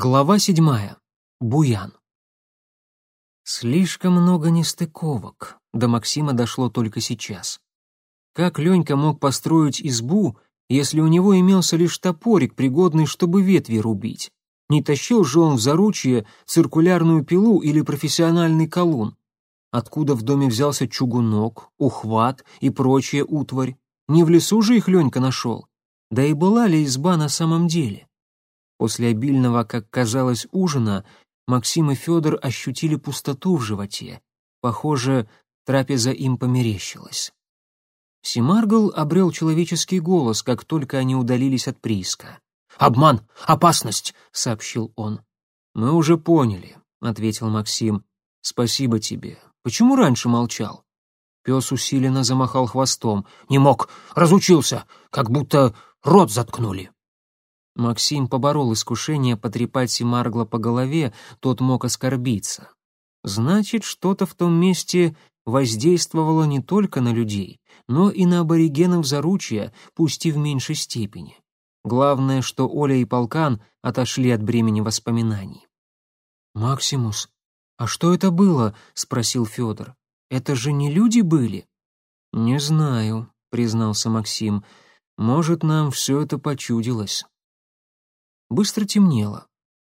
Глава седьмая. Буян. Слишком много нестыковок. До Максима дошло только сейчас. Как Ленька мог построить избу, если у него имелся лишь топорик, пригодный, чтобы ветви рубить? Не тащил же он в заручье циркулярную пилу или профессиональный колун. Откуда в доме взялся чугунок, ухват и прочая утварь? Не в лесу же их Ленька нашел. Да и была ли изба на самом деле? После обильного, как казалось, ужина Максим и Федор ощутили пустоту в животе. Похоже, трапеза им померещилась. Симаргл обрел человеческий голос, как только они удалились от прииска. «Обман! Опасность!» — сообщил он. «Мы уже поняли», — ответил Максим. «Спасибо тебе. Почему раньше молчал?» Пес усиленно замахал хвостом. «Не мог! Разучился! Как будто рот заткнули!» Максим поборол искушение потрепать Симаргла по голове, тот мог оскорбиться. Значит, что-то в том месте воздействовало не только на людей, но и на аборигенов заручья, пусть и в меньшей степени. Главное, что Оля и Полкан отошли от бремени воспоминаний. «Максимус, а что это было?» — спросил Федор. «Это же не люди были?» «Не знаю», — признался Максим. «Может, нам все это почудилось». Быстро темнело.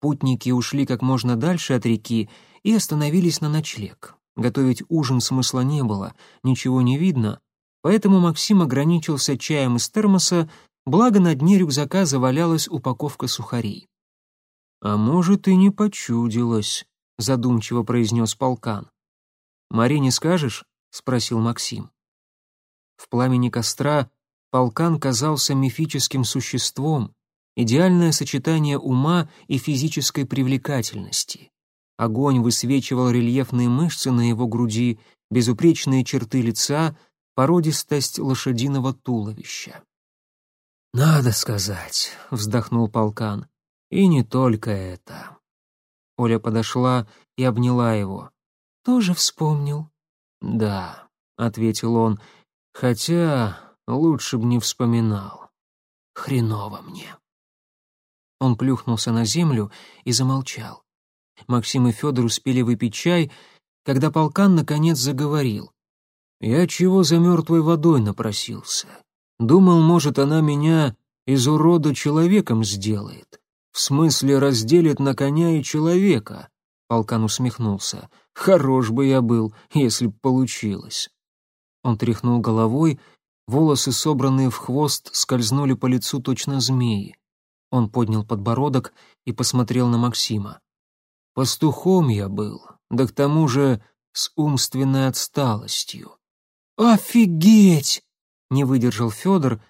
Путники ушли как можно дальше от реки и остановились на ночлег. Готовить ужин смысла не было, ничего не видно, поэтому Максим ограничился чаем из термоса, благо на дне рюкзака завалялась упаковка сухарей. «А может, и не почудилось», — задумчиво произнес полкан. «Марине скажешь?» — спросил Максим. В пламени костра полкан казался мифическим существом, идеальное сочетание ума и физической привлекательности. Огонь высвечивал рельефные мышцы на его груди, безупречные черты лица, породистость лошадиного туловища. «Надо сказать», — вздохнул полкан, — «и не только это». Оля подошла и обняла его. «Тоже вспомнил?» «Да», — ответил он, — «хотя лучше б не вспоминал. Хреново мне». Он плюхнулся на землю и замолчал. Максим и Федор успели выпить чай, когда полкан наконец заговорил. «Я чего за мертвой водой напросился? Думал, может, она меня из урода человеком сделает. В смысле, разделит на коня и человека». Полкан усмехнулся. «Хорош бы я был, если б получилось». Он тряхнул головой, волосы, собранные в хвост, скользнули по лицу точно змеи. Он поднял подбородок и посмотрел на Максима. «Пастухом я был, да к тому же с умственной отсталостью». «Офигеть!» — не выдержал Федор,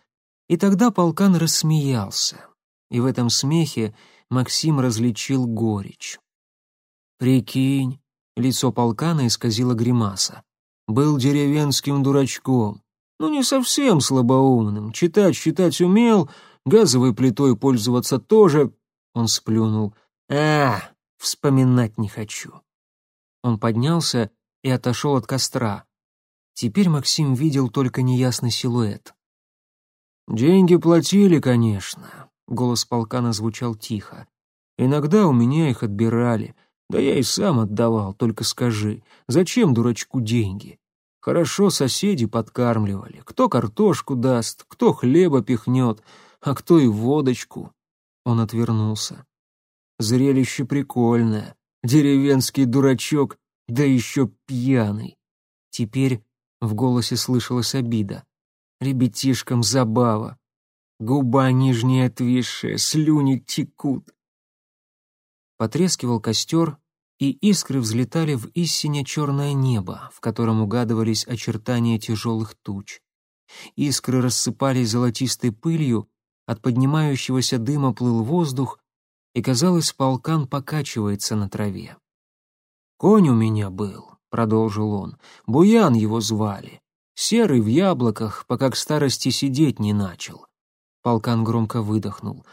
и тогда полкан рассмеялся. И в этом смехе Максим различил горечь. «Прикинь», — лицо полкана исказило гримаса, — «был деревенским дурачком, ну не совсем слабоумным, читать, считать умел, Газовой плитой пользоваться тоже...» Он сплюнул. «А, вспоминать не хочу». Он поднялся и отошел от костра. Теперь Максим видел только неясный силуэт. «Деньги платили, конечно», — голос полкана звучал тихо. «Иногда у меня их отбирали. Да я и сам отдавал, только скажи, зачем дурачку деньги? Хорошо соседи подкармливали. Кто картошку даст, кто хлеба пихнет, а кто и водочку. Он отвернулся. Зрелище прикольное. Деревенский дурачок, да еще пьяный. Теперь в голосе слышалась обида. Ребятишкам забава. Губа нижняя отвисшая, слюни текут. Потрескивал костер, и искры взлетали в истине черное небо, в котором угадывались очертания тяжелых туч. Искры рассыпались золотистой пылью, от поднимающегося дыма плыл воздух, и, казалось, полкан покачивается на траве. «Конь у меня был», — продолжил он, — «Буян его звали. Серый в яблоках, пока к старости сидеть не начал». Полкан громко выдохнул.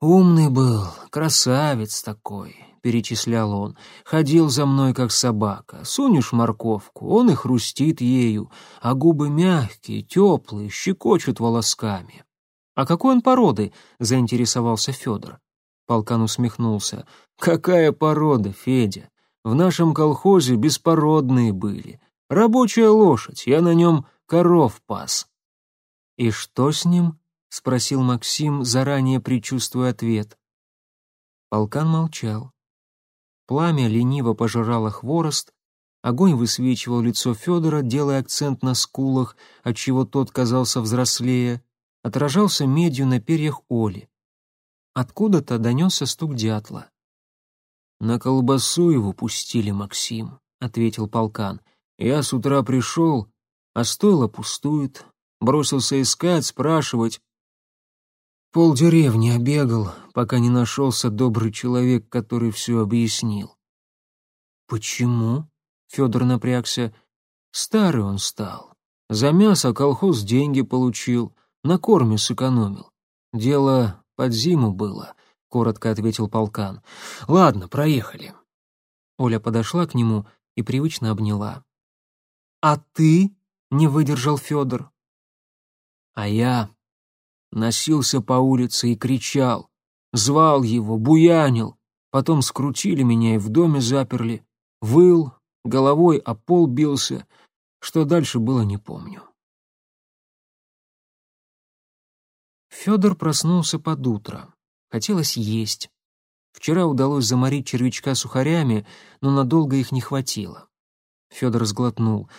«Умный был, красавец такой», — перечислял он. «Ходил за мной, как собака. Сунешь морковку, он и хрустит ею, а губы мягкие, теплые, щекочут волосками. «А какой он породы?» — заинтересовался Федор. Полкан усмехнулся. «Какая порода, Федя? В нашем колхозе беспородные были. Рабочая лошадь, я на нем коров пас». «И что с ним?» — спросил Максим, заранее предчувствуя ответ. Полкан молчал. Пламя лениво пожирало хворост, огонь высвечивал лицо Федора, делая акцент на скулах, отчего тот казался взрослее, отражался медью на перьях Оли. Откуда-то донесся стук дятла. «На колбасу его пустили, Максим», — ответил полкан. «Я с утра пришел, а стойло пустует. Бросился искать, спрашивать. Пол деревни обегал, пока не нашелся добрый человек, который все объяснил». «Почему?» — Федор напрягся. «Старый он стал. За мясо колхоз деньги получил, на корме сэкономил. Дело под зиму было, коротко ответил полкан. Ладно, проехали. Оля подошла к нему и привычно обняла. А ты? не выдержал Федор. А я носился по улице и кричал, звал его, буянил. Потом скрутили меня и в доме заперли. Выл, головой о пол бился. Что дальше было, не помню. Федор проснулся под утро. Хотелось есть. Вчера удалось заморить червячка сухарями, но надолго их не хватило. Федор сглотнул.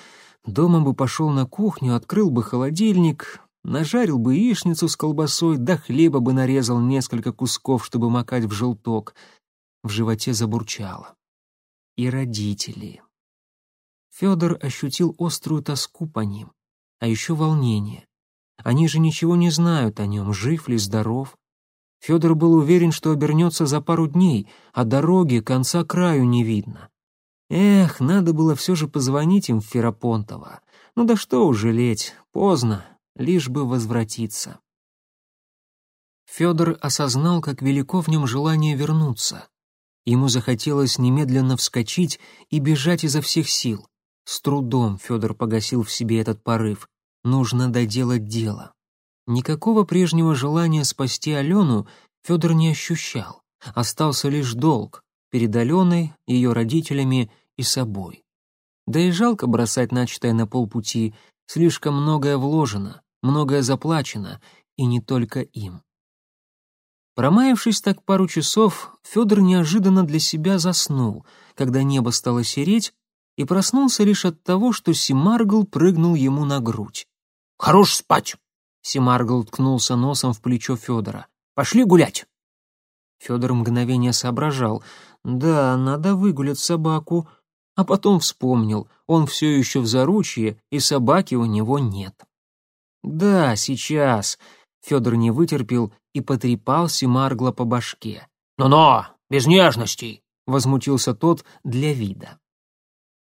Дома бы пошел на кухню, открыл бы холодильник, нажарил бы яичницу с колбасой, да хлеба бы нарезал несколько кусков, чтобы макать в желток. В животе забурчало. И родители. Федор ощутил острую тоску по ним, а еще волнение. Они же ничего не знают о нем, жив ли, здоров. Федор был уверен, что обернется за пару дней, а дороги конца краю не видно. Эх, надо было все же позвонить им в Ферапонтово. Ну да что уж жалеть, поздно, лишь бы возвратиться. Федор осознал, как велико в нем желание вернуться. Ему захотелось немедленно вскочить и бежать изо всех сил. С трудом Федор погасил в себе этот порыв. Нужно доделать дело. Никакого прежнего желания спасти Алену Федор не ощущал. Остался лишь долг перед Аленой, ее родителями и собой. Да и жалко бросать начатое на полпути, слишком многое вложено, многое заплачено, и не только им. Промаявшись так пару часов, Федор неожиданно для себя заснул, когда небо стало сереть, и проснулся лишь от того, что Симаргл прыгнул ему на грудь. Хорош спать!» Семаргл ткнулся носом в плечо Федора. «Пошли гулять!» Федор мгновение соображал. «Да, надо выгулять собаку». А потом вспомнил, он все еще в заручье, и собаки у него нет. «Да, сейчас», — Федор не вытерпел и потрепал Семаргла по башке. «Но-но, без нежностей!» — возмутился тот для вида.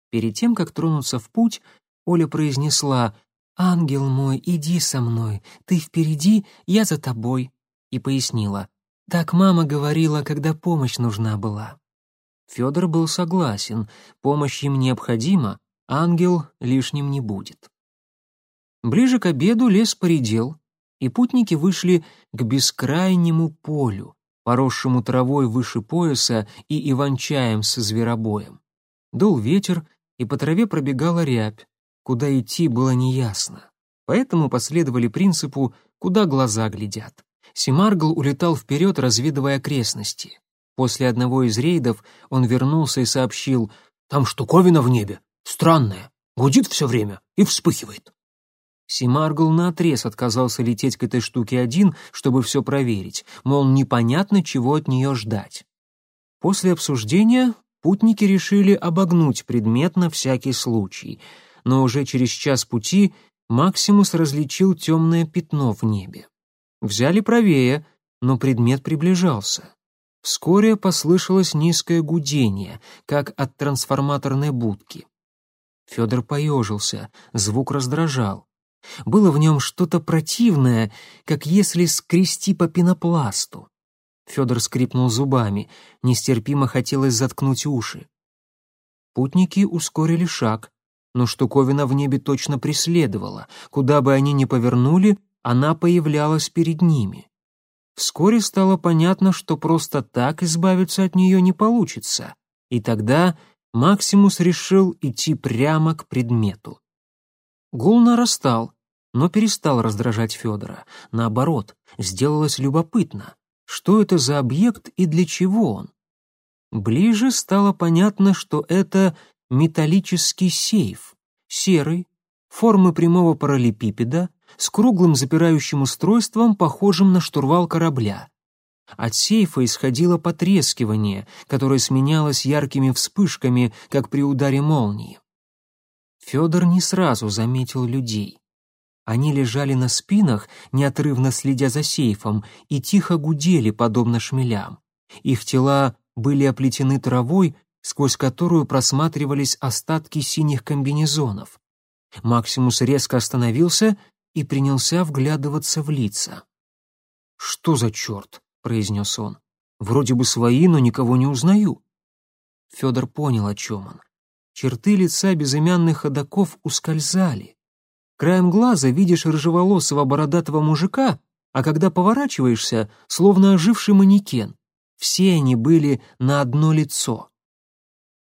Перед тем, как тронуться в путь, Оля произнесла «Ангел мой, иди со мной, ты впереди, я за тобой», и пояснила. «Так мама говорила, когда помощь нужна была». Федор был согласен, помощь им необходима, ангел лишним не будет. Ближе к обеду лес поредел, и путники вышли к бескрайнему полю, поросшему травой выше пояса и иван-чаем со зверобоем. Дул ветер, и по траве пробегала рябь. Куда идти было неясно. Поэтому последовали принципу «куда глаза глядят». Симаргл улетал вперед, разведывая окрестности. После одного из рейдов он вернулся и сообщил «Там штуковина в небе, странная, гудит все время и вспыхивает». Симаргл наотрез отказался лететь к этой штуке один, чтобы все проверить, мол, непонятно, чего от нее ждать. После обсуждения путники решили обогнуть предмет на всякий случай — но уже через час пути Максимус различил темное пятно в небе. Взяли правее, но предмет приближался. Вскоре послышалось низкое гудение, как от трансформаторной будки. Федор поежился, звук раздражал. Было в нем что-то противное, как если скрести по пенопласту. Федор скрипнул зубами, нестерпимо хотелось заткнуть уши. Путники ускорили шаг, но штуковина в небе точно преследовала. Куда бы они ни повернули, она появлялась перед ними. Вскоре стало понятно, что просто так избавиться от нее не получится, и тогда Максимус решил идти прямо к предмету. Гул нарастал, но перестал раздражать Федора. Наоборот, сделалось любопытно, что это за объект и для чего он. Ближе стало понятно, что это металлический сейф, серый, формы прямого параллелепипеда, с круглым запирающим устройством, похожим на штурвал корабля. От сейфа исходило потрескивание, которое сменялось яркими вспышками, как при ударе молнии. Федор не сразу заметил людей. Они лежали на спинах, неотрывно следя за сейфом, и тихо гудели, подобно шмелям. Их тела были оплетены травой, сквозь которую просматривались остатки синих комбинезонов. Максимус резко остановился и принялся вглядываться в лица. «Что за черт?» — произнес он. «Вроде бы свои, но никого не узнаю». Федор понял, о чем он. Черты лица безымянных ходоков ускользали. Краем глаза видишь рыжеволосого бородатого мужика, а когда поворачиваешься, словно оживший манекен. Все они были на одно лицо.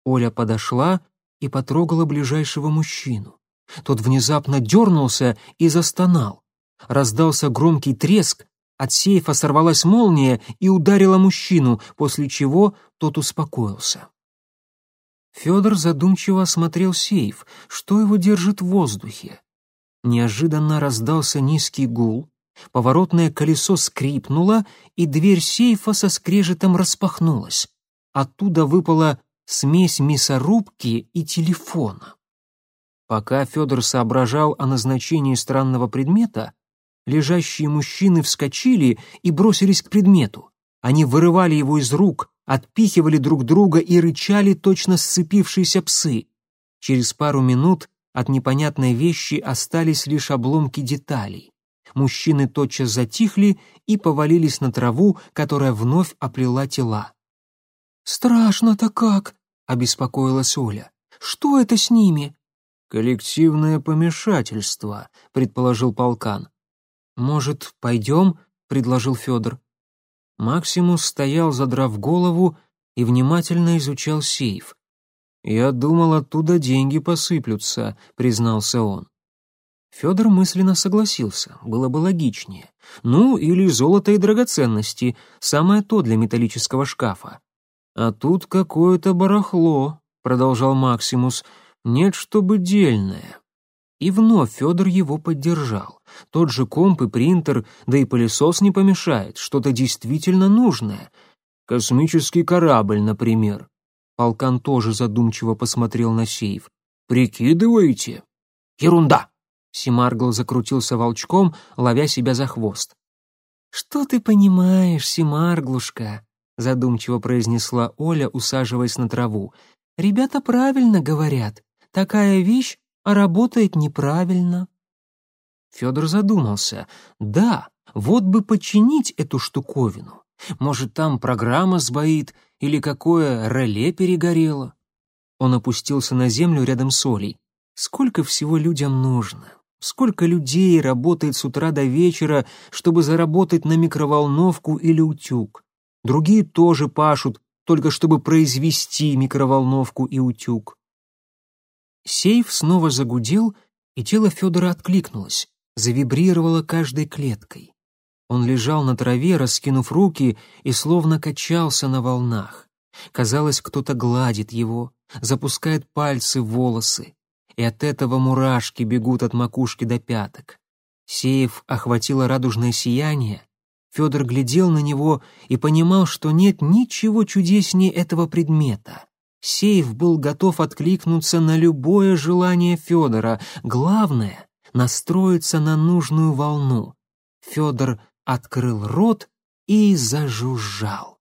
Оля подошла и потрогала ближайшего мужчину. Тот внезапно дернулся и застонал. Раздался громкий треск, от сейфа сорвалась молния и ударила мужчину, после чего тот успокоился. Федор задумчиво осмотрел сейф, что его держит в воздухе. Неожиданно раздался низкий гул, поворотное колесо скрипнуло, и дверь сейфа со скрежетом распахнулась. Оттуда выпала смесь мясорубки и телефона. Пока Федор соображал о назначении странного предмета, лежащие мужчины вскочили и бросились к предмету. Они вырывали его из рук, отпихивали друг друга и рычали точно сцепившиеся псы. Через пару минут от непонятной вещи остались лишь обломки деталей. Мужчины тотчас затихли и повалились на траву, которая вновь оплела тела. «Страшно-то как!» — обеспокоилась Оля. «Что это с ними?» «Коллективное помешательство», — предположил полкан. «Может, пойдем?» — предложил Федор. Максимус стоял, задрав голову, и внимательно изучал сейф. «Я думал, оттуда деньги посыплются», — признался он. Федор мысленно согласился, было бы логичнее. Ну, или золото и драгоценности, самое то для металлического шкафа. «А тут какое-то барахло», — продолжал Максимус, — нет, чтобы дельное. И вновь Федор его поддержал. Тот же комп и принтер, да и пылесос не помешает, что-то действительно нужное. Космический корабль, например. Полкан тоже задумчиво посмотрел на сейф. «Прикидываете?» «Ерунда!» Симаргл закрутился волчком, ловя себя за хвост. «Что ты понимаешь, Симарглушка?» Задумчиво произнесла Оля, усаживаясь на траву. «Ребята правильно говорят. Такая вещь, а работает неправильно. Федор задумался. Да, вот бы починить эту штуковину. Может, там программа сбоит или какое реле перегорело. Он опустился на землю рядом с Олей. Сколько всего людям нужно? Сколько людей работает с утра до вечера, чтобы заработать на микроволновку или утюг? Другие тоже пашут, только чтобы произвести микроволновку и утюг. Сейф снова загудел, и тело Федора откликнулось, завибрировало каждой клеткой. Он лежал на траве, раскинув руки, и словно качался на волнах. Казалось, кто-то гладит его, запускает пальцы в волосы, и от этого мурашки бегут от макушки до пяток. Сейф охватило радужное сияние. Федор глядел на него и понимал, что нет ничего чудеснее этого предмета. Сейф был готов откликнуться на любое желание Федора. Главное — настроиться на нужную волну. Федор открыл рот и зажужжал.